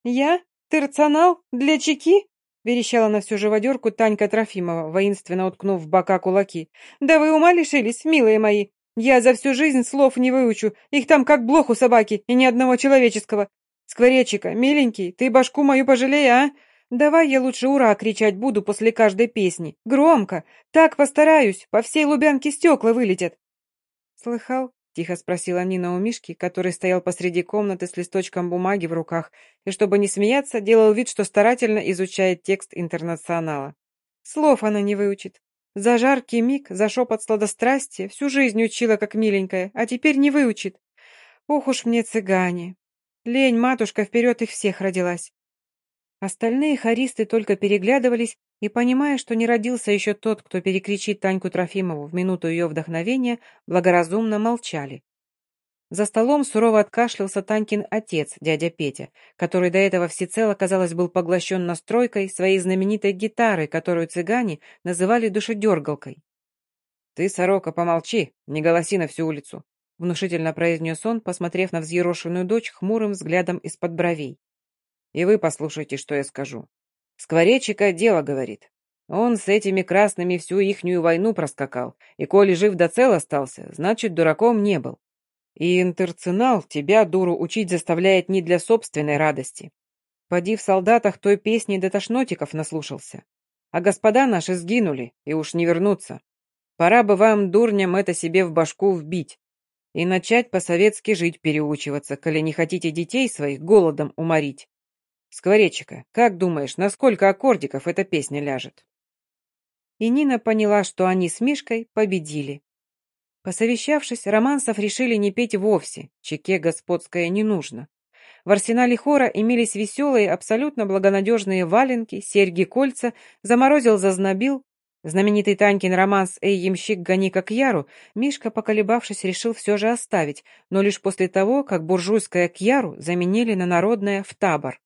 «Я? Ты рационал? Для чеки?» — верещала на всю живодерку Танька Трофимова, воинственно уткнув в бока кулаки. «Да вы ума лишились, милые мои! Я за всю жизнь слов не выучу, их там как блох у собаки, и ни одного человеческого. Скворечика, миленький, ты башку мою пожалей, а? Давай я лучше «Ура!» кричать буду после каждой песни. Громко. Так постараюсь, по всей Лубянке стекла вылетят. Слыхал? Тихо спросила Нина у Мишки, который стоял посреди комнаты с листочком бумаги в руках, и, чтобы не смеяться, делал вид, что старательно изучает текст интернационала. Слов она не выучит. За жаркий миг, за шепот сладострастия всю жизнь учила, как миленькая, а теперь не выучит. Ох уж мне цыгане. Лень, матушка, вперед их всех родилась. Остальные хористы только переглядывались, И понимая, что не родился еще тот, кто перекричит Таньку Трофимову в минуту ее вдохновения, благоразумно молчали. За столом сурово откашлялся Танькин отец, дядя Петя, который до этого всецело, казалось, был поглощен настройкой своей знаменитой гитары, которую цыгане называли душедергалкой. «Ты, сорока, помолчи, не голоси на всю улицу», — внушительно произнес он, посмотрев на взъерошенную дочь хмурым взглядом из-под бровей. «И вы послушайте, что я скажу. Скворечика дело говорит. Он с этими красными всю ихнюю войну проскакал, и коли жив да цел остался, значит, дураком не был. И интерцинал тебя, дуру, учить заставляет не для собственной радости. Поди в солдатах той песни до тошнотиков наслушался. А господа наши сгинули, и уж не вернутся. Пора бы вам, дурням, это себе в башку вбить. И начать по-советски жить переучиваться, коли не хотите детей своих голодом уморить. Скворечика, как думаешь, на сколько аккордиков эта песня ляжет?» И Нина поняла, что они с Мишкой победили. Посовещавшись, романсов решили не петь вовсе, чеке господское не нужно. В арсенале хора имелись веселые, абсолютно благонадежные валенки, серьги-кольца, заморозил-зазнобил. Знаменитый Танькин романс «Эй, ямщик, гони как яру» Мишка, поколебавшись, решил все же оставить, но лишь после того, как буржуйское «кьяру» заменили на народное «в табор».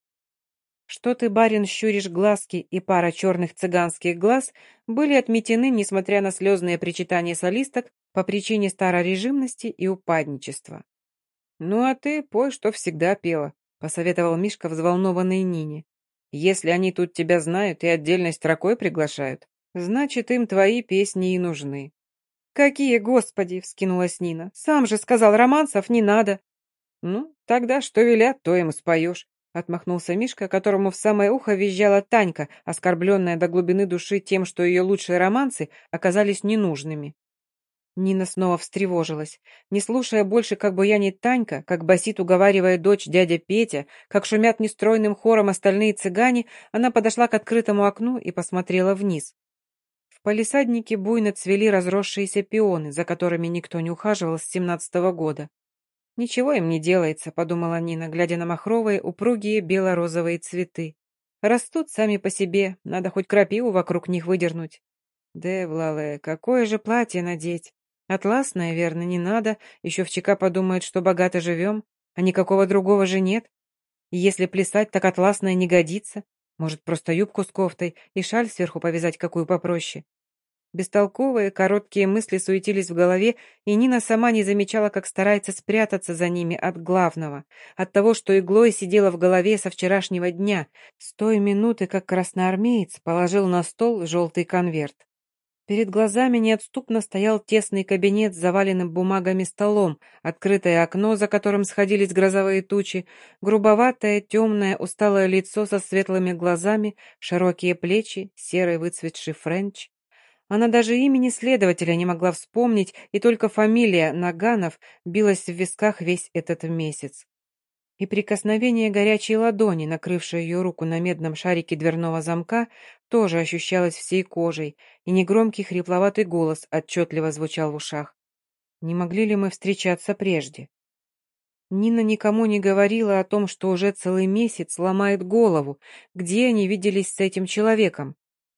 Что ты, барин, щуришь глазки и пара черных цыганских глаз были отметены, несмотря на слезные причитания солисток, по причине старорежимности и упадничества. «Ну а ты пой, что всегда пела», — посоветовал Мишка взволнованной Нине. «Если они тут тебя знают и отдельной строкой приглашают, значит, им твои песни и нужны». «Какие, господи!» — вскинулась Нина. «Сам же сказал, романсов не надо». «Ну, тогда что велят, то им споешь. Отмахнулся Мишка, которому в самое ухо визжала Танька, оскорбленная до глубины души тем, что ее лучшие романсы оказались ненужными. Нина снова встревожилась. Не слушая больше, как буянит Танька, как басит, уговаривая дочь дядя Петя, как шумят нестройным хором остальные цыгане, она подошла к открытому окну и посмотрела вниз. В палисаднике буйно цвели разросшиеся пионы, за которыми никто не ухаживал с семнадцатого года. «Ничего им не делается», — подумала Нина, глядя на махровые, упругие бело-розовые цветы. «Растут сами по себе, надо хоть крапиву вокруг них выдернуть». «Девлале, какое же платье надеть? Атласное, верно, не надо, еще в ЧК подумает, что богато живем, а никакого другого же нет. Если плясать, так атласное не годится. Может, просто юбку с кофтой и шаль сверху повязать какую попроще. Бестолковые, короткие мысли суетились в голове, и Нина сама не замечала, как старается спрятаться за ними от главного, от того, что иглой сидела в голове со вчерашнего дня, с той минуты, как красноармеец положил на стол желтый конверт. Перед глазами неотступно стоял тесный кабинет с заваленным бумагами столом, открытое окно, за которым сходились грозовые тучи, грубоватое, темное, усталое лицо со светлыми глазами, широкие плечи, серый выцветший френч. Она даже имени следователя не могла вспомнить, и только фамилия Наганов билась в висках весь этот месяц. И прикосновение горячей ладони, накрывшей ее руку на медном шарике дверного замка, тоже ощущалось всей кожей, и негромкий хрипловатый голос отчетливо звучал в ушах. «Не могли ли мы встречаться прежде?» Нина никому не говорила о том, что уже целый месяц ломает голову, где они виделись с этим человеком.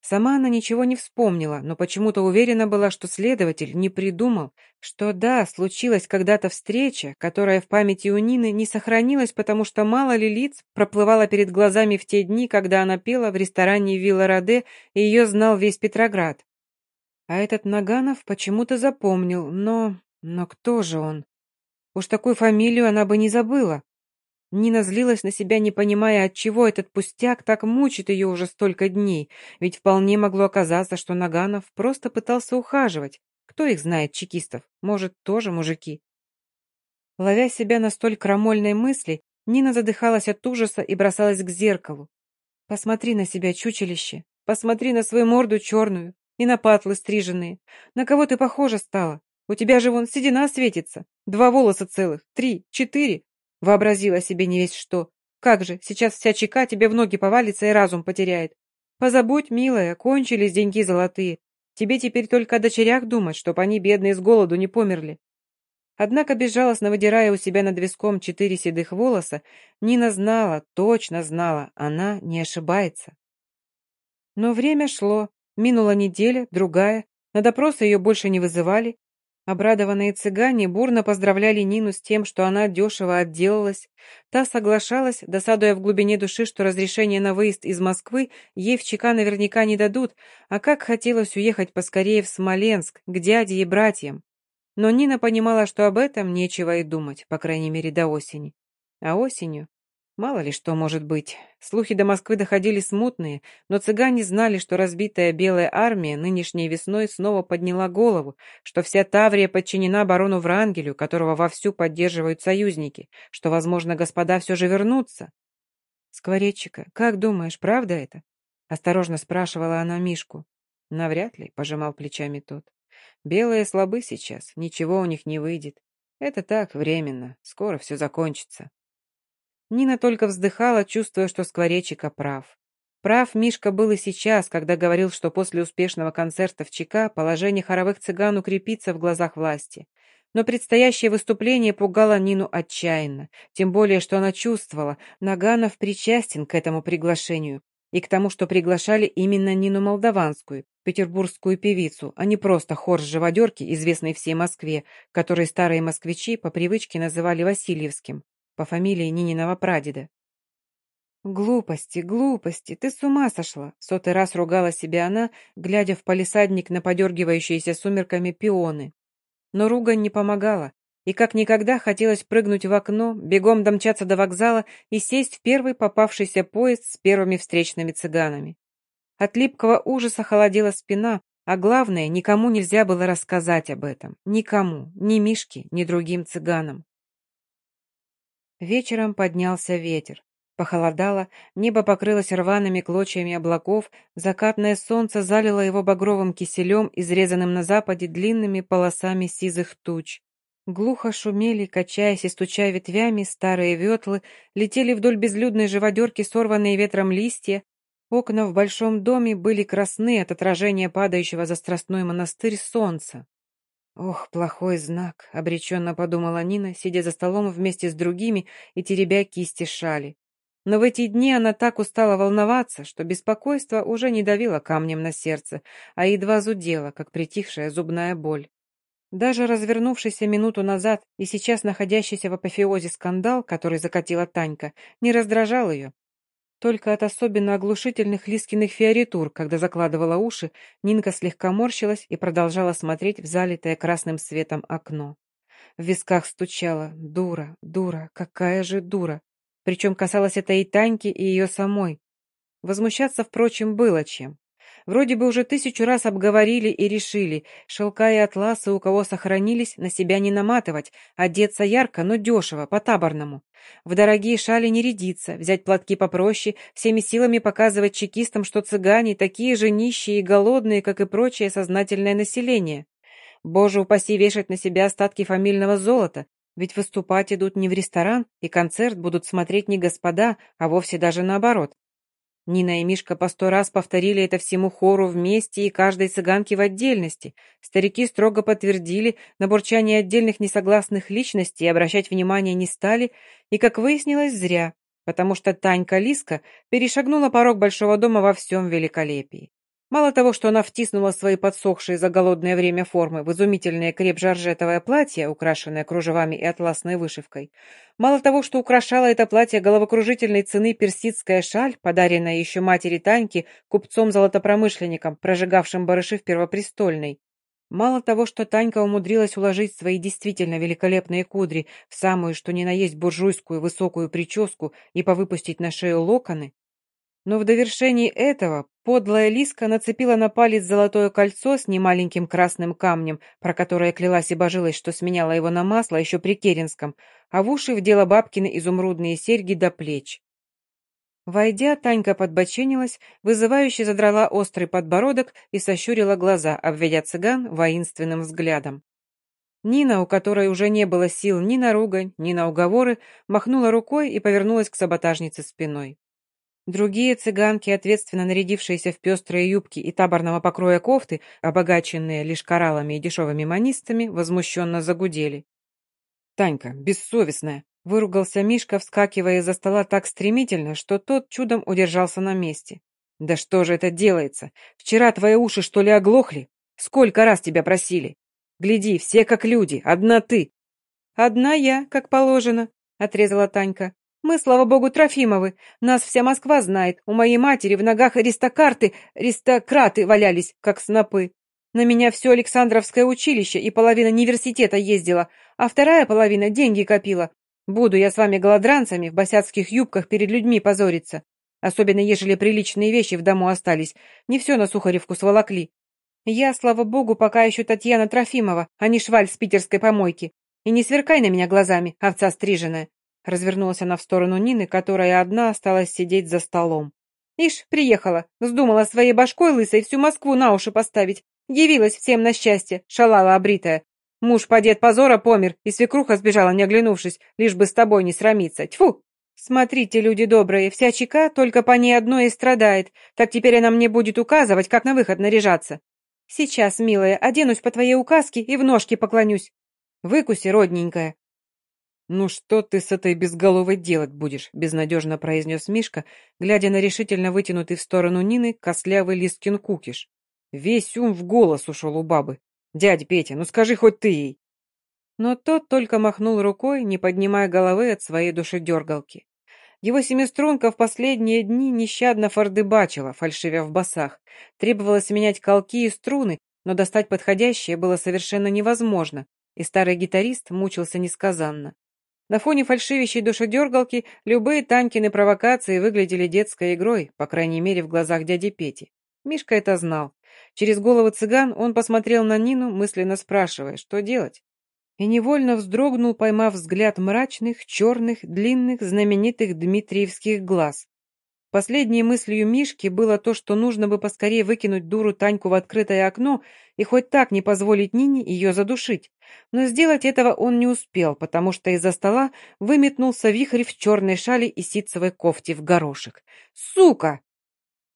Сама она ничего не вспомнила, но почему-то уверена была, что следователь не придумал, что да, случилась когда-то встреча, которая в памяти у Нины не сохранилась, потому что мало ли лиц проплывала перед глазами в те дни, когда она пела в ресторане «Вилла Роде», и ее знал весь Петроград. А этот Наганов почему-то запомнил, но... но кто же он? Уж такую фамилию она бы не забыла. Нина злилась на себя, не понимая, отчего этот пустяк так мучит ее уже столько дней, ведь вполне могло оказаться, что Наганов просто пытался ухаживать. Кто их знает, чекистов? Может, тоже мужики? Ловя себя на столь крамольной мысли, Нина задыхалась от ужаса и бросалась к зеркалу. «Посмотри на себя, чучелище! Посмотри на свою морду черную и на патлы стриженные! На кого ты похожа стала? У тебя же вон седина светится, два волоса целых, три, четыре, Вообразила себе не весь что. Как же, сейчас вся чека тебе в ноги повалится и разум потеряет. Позабудь, милая, кончились деньги золотые. Тебе теперь только о дочерях думать, чтоб они, бедные, с голоду не померли. Однако, безжалостно выдирая у себя над виском четыре седых волоса, Нина знала, точно знала, она не ошибается. Но время шло. Минула неделя, другая. На допросы ее больше не вызывали. Обрадованные цыгане бурно поздравляли Нину с тем, что она дешево отделалась. Та соглашалась, досадуя в глубине души, что разрешение на выезд из Москвы ей в ЧК наверняка не дадут, а как хотелось уехать поскорее в Смоленск, к дяде и братьям. Но Нина понимала, что об этом нечего и думать, по крайней мере, до осени. А осенью Мало ли что может быть. Слухи до Москвы доходили смутные, но цыгане знали, что разбитая белая армия нынешней весной снова подняла голову, что вся Таврия подчинена барону Врангелю, которого вовсю поддерживают союзники, что, возможно, господа все же вернутся. «Скворечика, как думаешь, правда это?» — осторожно спрашивала она Мишку. «Навряд ли», — пожимал плечами тот. «Белые слабы сейчас, ничего у них не выйдет. Это так, временно, скоро все закончится». Нина только вздыхала, чувствуя, что Скворечика прав. Прав Мишка был и сейчас, когда говорил, что после успешного концерта в ЧК положение хоровых цыган укрепится в глазах власти. Но предстоящее выступление пугало Нину отчаянно, тем более, что она чувствовала, Наганов причастен к этому приглашению и к тому, что приглашали именно Нину Молдаванскую, петербургскую певицу, а не просто хор живодерки, известный всей Москве, который старые москвичи по привычке называли Васильевским по фамилии Нининого прадеда. «Глупости, глупости, ты с ума сошла!» Сотый раз ругала себя она, глядя в палисадник на подергивающиеся сумерками пионы. Но ругань не помогала, и как никогда хотелось прыгнуть в окно, бегом домчаться до вокзала и сесть в первый попавшийся поезд с первыми встречными цыганами. От липкого ужаса холодела спина, а главное, никому нельзя было рассказать об этом. Никому, ни Мишке, ни другим цыганам. Вечером поднялся ветер. Похолодало, небо покрылось рваными клочьями облаков, закатное солнце залило его багровым киселем, изрезанным на западе длинными полосами сизых туч. Глухо шумели, качаясь и стуча ветвями, старые ветлы, летели вдоль безлюдной живодерки сорванные ветром листья. Окна в большом доме были красны от отражения падающего за страстной монастырь солнца. «Ох, плохой знак», — обреченно подумала Нина, сидя за столом вместе с другими и теребя кисти шали. Но в эти дни она так устала волноваться, что беспокойство уже не давило камнем на сердце, а едва зудело, как притихшая зубная боль. Даже развернувшийся минуту назад и сейчас находящийся в апофеозе скандал, который закатила Танька, не раздражал ее, только от особенно оглушительных Лискиных фиоритур, когда закладывала уши, Нинка слегка морщилась и продолжала смотреть в залитое красным светом окно. В висках стучала «Дура, дура, какая же дура!» Причем касалось это и Таньки, и ее самой. Возмущаться, впрочем, было чем. Вроде бы уже тысячу раз обговорили и решили, шелка и атласы, у кого сохранились, на себя не наматывать, одеться ярко, но дешево, по-таборному. В дорогие шали не рядиться, взять платки попроще, всеми силами показывать чекистам, что цыгане такие же нищие и голодные, как и прочее сознательное население. Боже упаси вешать на себя остатки фамильного золота, ведь выступать идут не в ресторан, и концерт будут смотреть не господа, а вовсе даже наоборот, Нина и Мишка по сто раз повторили это всему хору вместе и каждой цыганке в отдельности. Старики строго подтвердили, на бурчание отдельных несогласных личностей обращать внимание не стали, и, как выяснилось, зря, потому что Танька Лиска перешагнула порог большого дома во всем великолепии. Мало того, что она втиснула свои подсохшие за голодное время формы в изумительное креп-жаржетовое платье, украшенное кружевами и атласной вышивкой, мало того, что украшала это платье головокружительной цены персидская шаль, подаренная еще матери Таньки купцом-золотопромышленником, прожигавшим барыши в Первопрестольной, Мало того, что Танька умудрилась уложить свои действительно великолепные кудри в самую, что ни на есть буржуйскую высокую прическу и повыпустить на шею локоны, но в довершении этого подлая Лиска нацепила на палец золотое кольцо с немаленьким красным камнем, про которое клялась и божилась, что сменяла его на масло еще при Керенском, а в уши вдела бабкины изумрудные серьги до плеч. Войдя, Танька подбоченилась, вызывающе задрала острый подбородок и сощурила глаза, обведя цыган воинственным взглядом. Нина, у которой уже не было сил ни на ругань, ни на уговоры, махнула рукой и повернулась к саботажнице спиной. Другие цыганки, ответственно нарядившиеся в пестрые юбки и таборного покроя кофты, обогаченные лишь кораллами и дешевыми манистами, возмущенно загудели. «Танька, бессовестная!» — выругался Мишка, вскакивая из-за стола так стремительно, что тот чудом удержался на месте. «Да что же это делается? Вчера твои уши, что ли, оглохли? Сколько раз тебя просили? Гляди, все как люди, одна ты!» «Одна я, как положено», — отрезала Танька. «Мы, слава богу, Трофимовы. Нас вся Москва знает. У моей матери в ногах аристокарты, аристократы валялись, как снопы. На меня все Александровское училище и половина университета ездила, а вторая половина деньги копила. Буду я с вами голодранцами в босяцких юбках перед людьми позориться. Особенно, ежели приличные вещи в дому остались. Не все на Сухаревку сволокли. Я, слава богу, пока еще Татьяна Трофимова, а не шваль с питерской помойки. И не сверкай на меня глазами, овца стриженная. Развернулась она в сторону Нины, которая одна осталась сидеть за столом. Ишь, приехала, вздумала своей башкой лысой всю Москву на уши поставить. Явилась всем на счастье, шалава обритая. Муж подед позора помер, и свекруха сбежала, не оглянувшись, лишь бы с тобой не срамиться. Тьфу! Смотрите, люди добрые, вся чека только по ней одной и страдает. Так теперь она мне будет указывать, как на выход наряжаться. Сейчас, милая, оденусь по твоей указке и в ножки поклонюсь. Выкуси, родненькая. «Ну что ты с этой безголовой делать будешь?» — безнадежно произнес Мишка, глядя на решительно вытянутый в сторону Нины костлявый Лискин кукиш. Весь ум в голос ушел у бабы. «Дядя Петя, ну скажи хоть ты ей!» Но тот только махнул рукой, не поднимая головы от своей душедергалки. Его семиструнка в последние дни нещадно фордыбачила, фальшивя в басах. Требовалось менять колки и струны, но достать подходящее было совершенно невозможно, и старый гитарист мучился несказанно. На фоне фальшивящей душедергалки любые Танькины провокации выглядели детской игрой, по крайней мере, в глазах дяди Пети. Мишка это знал. Через головы цыган он посмотрел на Нину, мысленно спрашивая, что делать. И невольно вздрогнул, поймав взгляд мрачных, черных, длинных, знаменитых дмитриевских глаз. Последней мыслью Мишки было то, что нужно бы поскорее выкинуть дуру Таньку в открытое окно и хоть так не позволить Нине ее задушить. Но сделать этого он не успел, потому что из-за стола выметнулся вихрь в черной шали и ситцевой кофте в горошек. «Сука!»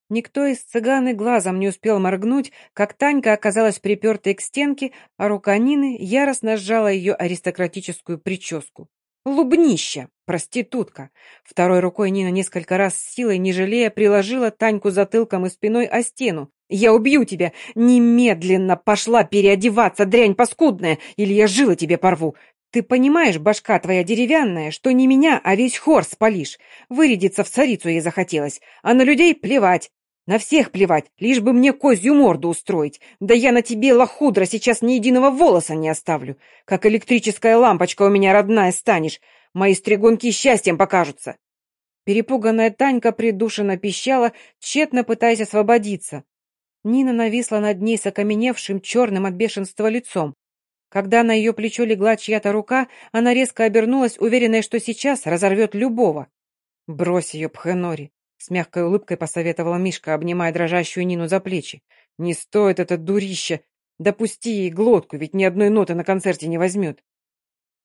Никто из цыган и глазом не успел моргнуть, как Танька оказалась припертой к стенке, а рука Нины яростно сжала ее аристократическую прическу. Лубнища! Проститутка! Второй рукой Нина несколько раз с силой, не жалея, приложила Таньку затылком и спиной о стену. «Я убью тебя! Немедленно пошла переодеваться, дрянь паскудная, или я жила тебе порву! Ты понимаешь, башка твоя деревянная, что не меня, а весь хор спалишь? Вырядиться в царицу ей захотелось, а на людей плевать. На всех плевать, лишь бы мне козью морду устроить. Да я на тебе, лохудра, сейчас ни единого волоса не оставлю. Как электрическая лампочка у меня родная станешь. Мои стригунки счастьем покажутся. Перепуганная Танька придушенно пищала, тщетно пытаясь освободиться. Нина нависла над ней с окаменевшим черным от бешенства лицом. Когда на ее плечо легла чья-то рука, она резко обернулась, уверенная, что сейчас разорвет любого. «Брось ее, Пхенори!» С мягкой улыбкой посоветовала Мишка, обнимая дрожащую Нину за плечи. «Не стоит это дурище! Допусти ей глотку, ведь ни одной ноты на концерте не возьмет!»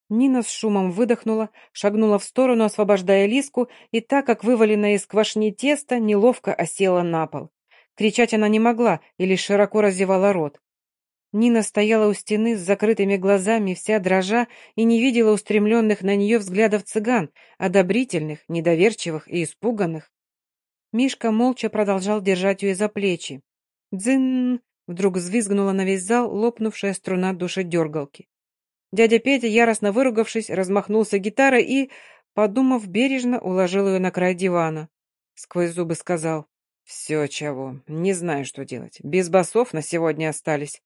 Нина с шумом выдохнула, шагнула в сторону, освобождая Лиску, и так как вываленное из квашни тесто, неловко осела на пол. Кричать она не могла и лишь широко разевала рот. Нина стояла у стены с закрытыми глазами, вся дрожа, и не видела устремленных на нее взглядов цыган, одобрительных, недоверчивых и испуганных. Мишка молча продолжал держать ее за плечи. «Дзын!» — вдруг взвизгнула на весь зал лопнувшая струна душедергалки. Дядя Петя, яростно выругавшись, размахнулся гитарой и, подумав бережно, уложил ее на край дивана. Сквозь зубы сказал. «Все, чего, не знаю, что делать. Без басов на сегодня остались».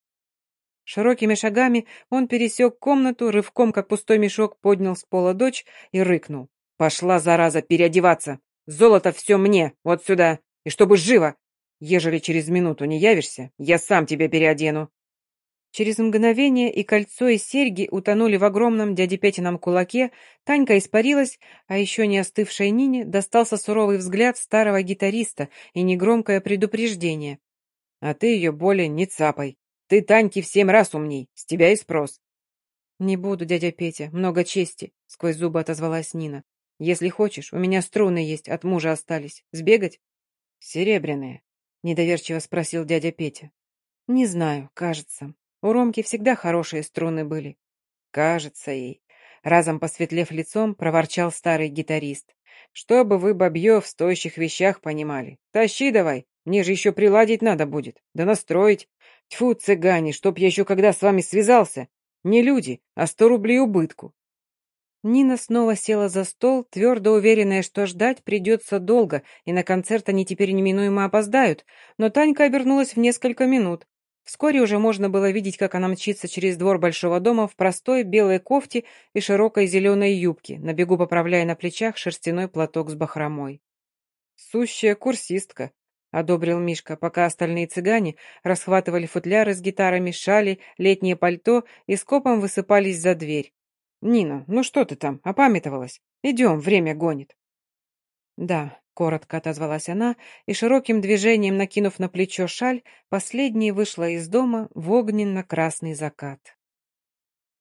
Широкими шагами он пересек комнату, рывком, как пустой мешок, поднял с пола дочь и рыкнул. «Пошла, зараза, переодеваться! Золото все мне, вот сюда, и чтобы живо! Ежели через минуту не явишься, я сам тебя переодену!» Через мгновение и кольцо, и серьги утонули в огромном дяде Петином кулаке, Танька испарилась, а еще не остывшей Нине достался суровый взгляд старого гитариста и негромкое предупреждение. «А ты ее более не цапай. Ты, Таньки, в семь раз умней, с тебя и спрос». «Не буду, дядя Петя, много чести», — сквозь зубы отозвалась Нина. Если хочешь, у меня струны есть, от мужа остались. Сбегать?» «Серебряные», — недоверчиво спросил дядя Петя. «Не знаю, кажется. У Ромки всегда хорошие струны были». «Кажется ей». Разом посветлев лицом, проворчал старый гитарист. «Чтобы вы, бабье, в стоящих вещах понимали. Тащи давай, Мне же еще приладить надо будет, да настроить. Тьфу, цыгане, чтоб я еще когда с вами связался. Не люди, а сто рублей убытку. Нина снова села за стол, твердо уверенная, что ждать придется долго, и на концерт они теперь неминуемо опоздают, но Танька обернулась в несколько минут. Вскоре уже можно было видеть, как она мчится через двор большого дома в простой белой кофте и широкой зеленой юбке, на бегу поправляя на плечах шерстяной платок с бахромой. «Сущая курсистка», — одобрил Мишка, пока остальные цыгане расхватывали футляры с гитарами, шали, летнее пальто и скопом высыпались за дверь. «Нина, ну что ты там, опамятовалась? Идем, время гонит». «Да», — коротко отозвалась она, и широким движением, накинув на плечо шаль, последней вышла из дома в огненно-красный закат.